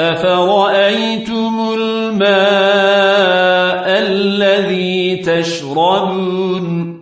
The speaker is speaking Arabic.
أفرأيتم الماء الذي تشربون